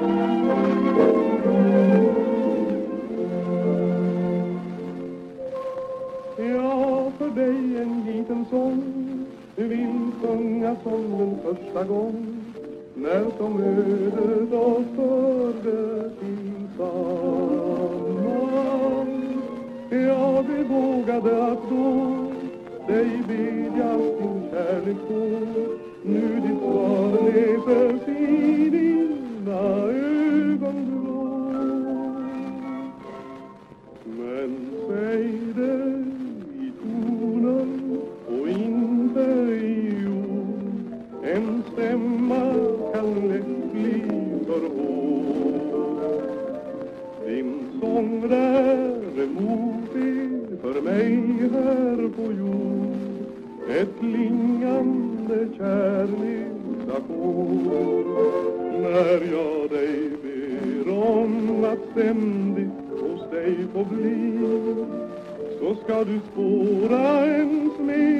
Ja, för dig en liten sång. Vill sjunga sången första gång. När som ödet och förde tillsammans Ja, vi vågade att gå. Dig bedja sin kärlek på Nu ditt barn är för sin men säg det i tonen och inte i ord En stämma kan lätt bli för hård. Din sång däremot är för mig här på jord. Ett klingande kärleksackord När jag dig ber om att ständigt hos dig få bli så ska du spåra en smed.